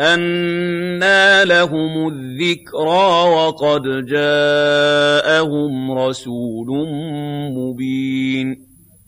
أنا لَهُمُ الذِّكْرَىٰ وَقَدْ جَاءَهُمْ رَسُولٌ مُّبِينٌ